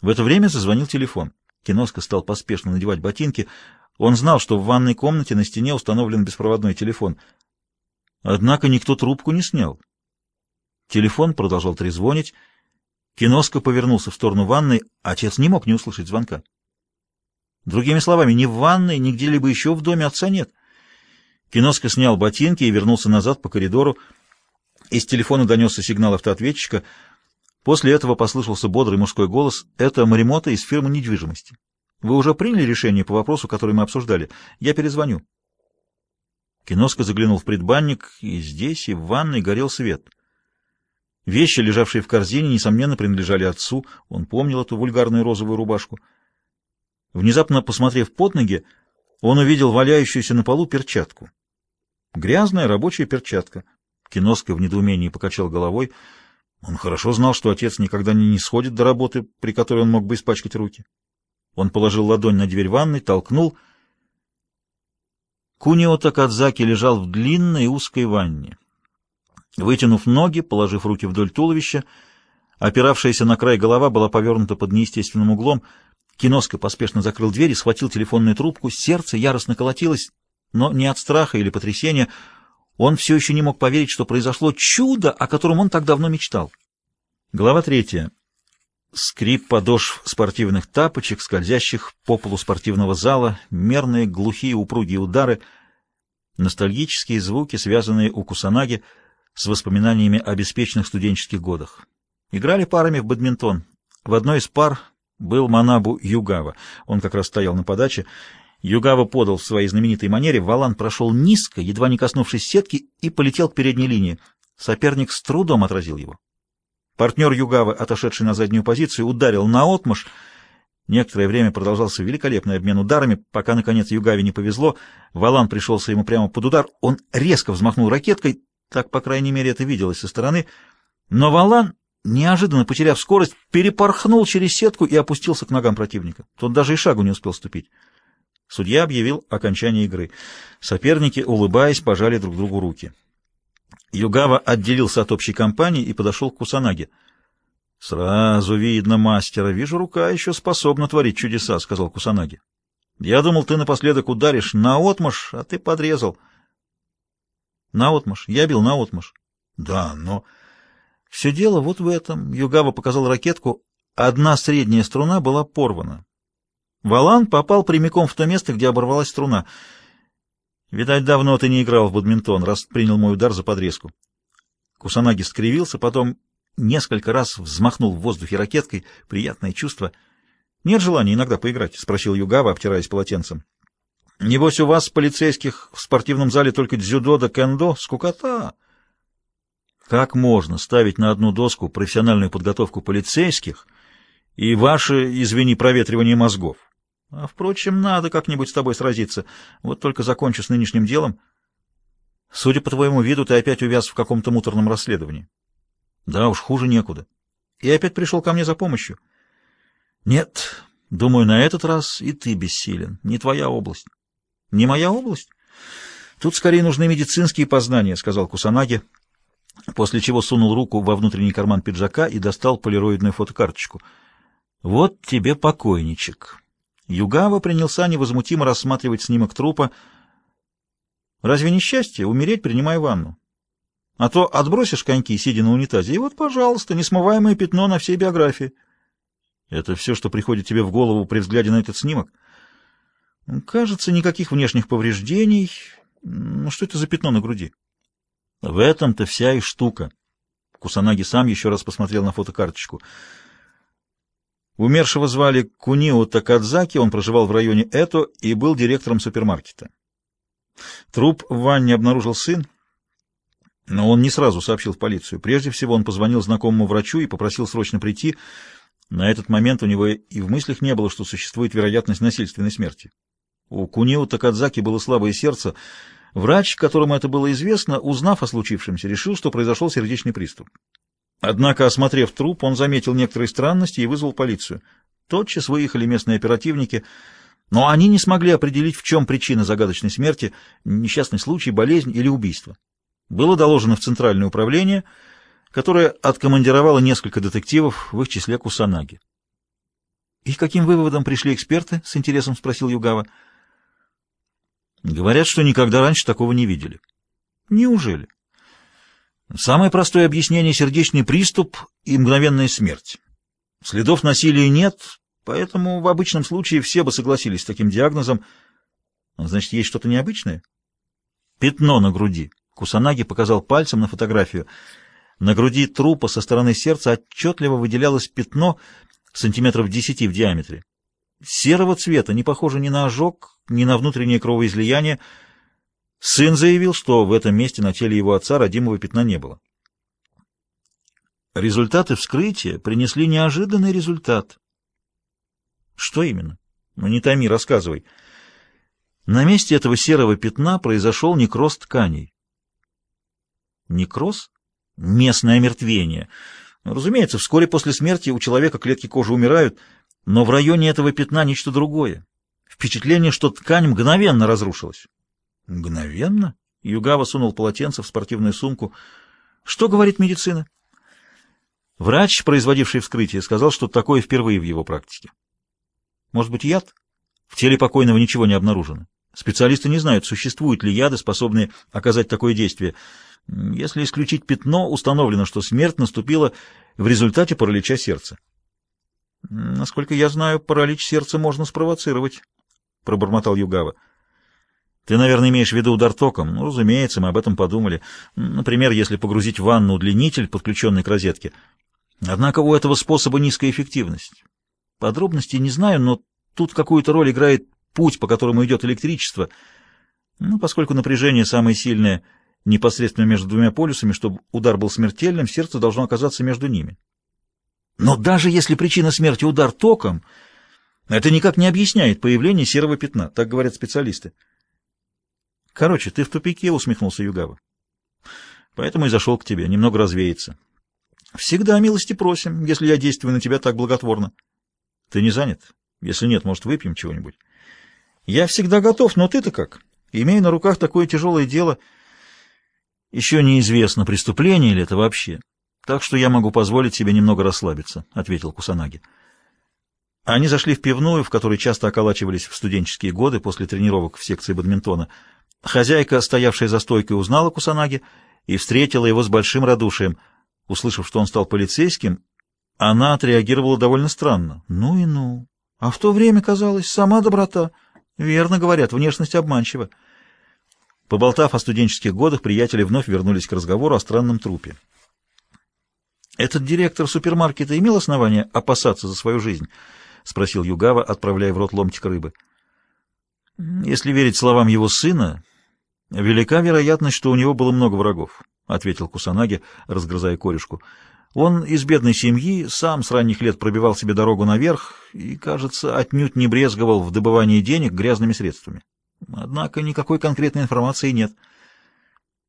В это время зазвонил телефон. Киноска стал поспешно надевать ботинки. Он знал, что в ванной комнате на стене установлен беспроводной телефон. Однако никто трубку не снял. Телефон продолжал трезвонить. Киноска повернулся в сторону ванной. Отец не мог не услышать звонка. Другими словами, ни в ванной, ни где-либо еще в доме отца нет. Киноска снял ботинки и вернулся назад по коридору. Из телефона донесся сигнал автоответчика. После этого послышался бодрый мужской голос. «Это Маримота из фирмы недвижимости. Вы уже приняли решение по вопросу, который мы обсуждали? Я перезвоню». Киноска заглянул в предбанник, и здесь, и в ванной горел свет. Вещи, лежавшие в корзине, несомненно, принадлежали отцу. Он помнил эту вульгарную розовую рубашку. Внезапно, посмотрев под ноги, он увидел валяющуюся на полу перчатку. Грязная рабочая перчатка. Киноска в недоумении покачал головой. Он хорошо знал, что отец никогда не сходит до работы, при которой он мог бы испачкать руки. Он положил ладонь на дверь ванной, толкнул. Кунио Такадзаки лежал в длинной узкой ванне. Вытянув ноги, положив руки вдоль туловища, опиравшаяся на край голова была повернута под неестественным углом. Киноска поспешно закрыл дверь и схватил телефонную трубку. Сердце яростно колотилось, но не от страха или потрясения. Он все еще не мог поверить, что произошло чудо, о котором он так давно мечтал. Глава третья. Скрип подошв спортивных тапочек, скользящих по полу спортивного зала, мерные, глухие, упругие удары, ностальгические звуки, связанные у Кусанаги с воспоминаниями о беспечных студенческих годах. Играли парами в бадминтон. В одной из пар был Манабу Югава. Он как раз стоял на подаче. Югава подал в своей знаменитой манере, Валан прошел низко, едва не коснувшись сетки, и полетел к передней линии. Соперник с трудом отразил его. Партнер Югавы, отошедший на заднюю позицию, ударил на отмаш. Некоторое время продолжался великолепный обмен ударами, пока, наконец, Югаве не повезло. Валан пришелся ему прямо под удар. Он резко взмахнул ракеткой, так, по крайней мере, это виделось со стороны. Но Валан, неожиданно потеряв скорость, перепорхнул через сетку и опустился к ногам противника. Тот даже и шагу не успел ступить. Судья объявил окончание игры. Соперники, улыбаясь, пожали друг другу руки. Югава отделился от общей компании и подошел к Кусанаге. — Сразу видно мастера. Вижу, рука еще способна творить чудеса, — сказал Кусанаги. — Я думал, ты напоследок ударишь наотмашь, а ты подрезал. — Наотмашь? Я бил наотмашь. — Да, но... Все дело вот в этом. Югава показал ракетку. Одна средняя струна была порвана. Валан попал прямиком в то место, где оборвалась струна. Видать, давно ты не играл в бадминтон, раз принял мой удар за подрезку. Кусанаги скривился, потом несколько раз взмахнул в воздухе ракеткой. Приятное чувство. Нет желания иногда поиграть? — спросил Югава, обтираясь полотенцем. — Небось, у вас, полицейских, в спортивном зале только дзюдо да кендо? Скукота! Как можно ставить на одну доску профессиональную подготовку полицейских и ваше, извини, проветривание мозгов? А, впрочем, надо как-нибудь с тобой сразиться. Вот только закончу с нынешним делом. Судя по твоему виду, ты опять увяз в каком-то муторном расследовании. Да уж, хуже некуда. И опять пришел ко мне за помощью. Нет, думаю, на этот раз и ты бессилен. Не твоя область. Не моя область? Тут скорее нужны медицинские познания, сказал Кусанаги, после чего сунул руку во внутренний карман пиджака и достал полироидную фотокарточку. Вот тебе покойничек. Югава принялся невозмутимо рассматривать снимок трупа. Разве не счастье умереть, принимая ванну? А то отбросишь коньки, сидя на унитазе, и вот, пожалуйста, несмываемое пятно на всей биографии. Это все, что приходит тебе в голову при взгляде на этот снимок? Кажется, никаких внешних повреждений. Ну, что это за пятно на груди? В этом-то вся и штука. Кусанаги сам еще раз посмотрел на фотокарточку — Умершего звали Кунио Такадзаки, он проживал в районе Это и был директором супермаркета. Труп в ванне обнаружил сын, но он не сразу сообщил в полицию. Прежде всего он позвонил знакомому врачу и попросил срочно прийти. На этот момент у него и в мыслях не было, что существует вероятность насильственной смерти. У Кунио Такадзаки было слабое сердце. Врач, которому это было известно, узнав о случившемся, решил, что произошел сердечный приступ. Однако, осмотрев труп, он заметил некоторые странности и вызвал полицию. Тотчас выехали местные оперативники, но они не смогли определить, в чем причина загадочной смерти, несчастный случай, болезнь или убийство. Было доложено в Центральное управление, которое откомандировало несколько детективов, в их числе Кусанаги. «И каким выводам пришли эксперты?» — с интересом спросил Югава. «Говорят, что никогда раньше такого не видели». «Неужели?» «Самое простое объяснение — сердечный приступ и мгновенная смерть. Следов насилия нет, поэтому в обычном случае все бы согласились с таким диагнозом. Значит, есть что-то необычное?» «Пятно на груди». Кусанаги показал пальцем на фотографию. На груди трупа со стороны сердца отчетливо выделялось пятно сантиметров десяти в диаметре. Серого цвета, не похоже ни на ожог, ни на внутреннее кровоизлияние. Сын заявил, что в этом месте на теле его отца родимого пятна не было. Результаты вскрытия принесли неожиданный результат. Что именно? Ну, не томи, рассказывай. На месте этого серого пятна произошел некроз тканей. Некроз? Местное омертвение. Разумеется, вскоре после смерти у человека клетки кожи умирают, но в районе этого пятна нечто другое. Впечатление, что ткань мгновенно разрушилась. Мгновенно? Югава сунул полотенце в спортивную сумку. Что говорит медицина? Врач, производивший вскрытие, сказал, что такое впервые в его практике. Может быть, яд? В теле покойного ничего не обнаружено. Специалисты не знают, существуют ли яды, способные оказать такое действие. Если исключить пятно, установлено, что смерть наступила в результате паралича сердца. Насколько я знаю, паралич сердца можно спровоцировать, пробормотал Югава. Ты, наверное, имеешь в виду удар током? Ну, разумеется, мы об этом подумали. Например, если погрузить в ванну удлинитель, подключенный к розетке. Однако у этого способа низкая эффективность. Подробностей не знаю, но тут какую-то роль играет путь, по которому идет электричество. Ну, поскольку напряжение самое сильное непосредственно между двумя полюсами, чтобы удар был смертельным, сердце должно оказаться между ними. Но даже если причина смерти удар током, это никак не объясняет появление серого пятна, так говорят специалисты. Короче, ты в тупике, усмехнулся Югава. Поэтому и зашел к тебе, немного развеяться. Всегда милости просим, если я действую на тебя так благотворно. Ты не занят? Если нет, может, выпьем чего-нибудь? Я всегда готов, но ты-то как? Имею на руках такое тяжелое дело. Еще неизвестно, преступление ли это вообще. Так что я могу позволить себе немного расслабиться, — ответил Кусанаги. Они зашли в пивную, в которой часто околачивались в студенческие годы после тренировок в секции бадминтона. Хозяйка, стоявшая за стойкой, узнала Кусанаги и встретила его с большим радушием. Услышав, что он стал полицейским, она отреагировала довольно странно. Ну и ну. А в то время, казалось, сама доброта — Верно говорят, внешность обманчива. Поболтав о студенческих годах, приятели вновь вернулись к разговору о странном трупе. «Этот директор супермаркета имел основание опасаться за свою жизнь?» — спросил Югава, отправляя в рот ломтик рыбы. «Если верить словам его сына, велика вероятность, что у него было много врагов», — ответил Кусанаги, разгрызая корешку. Он из бедной семьи, сам с ранних лет пробивал себе дорогу наверх и, кажется, отнюдь не брезговал в добывании денег грязными средствами. Однако никакой конкретной информации нет —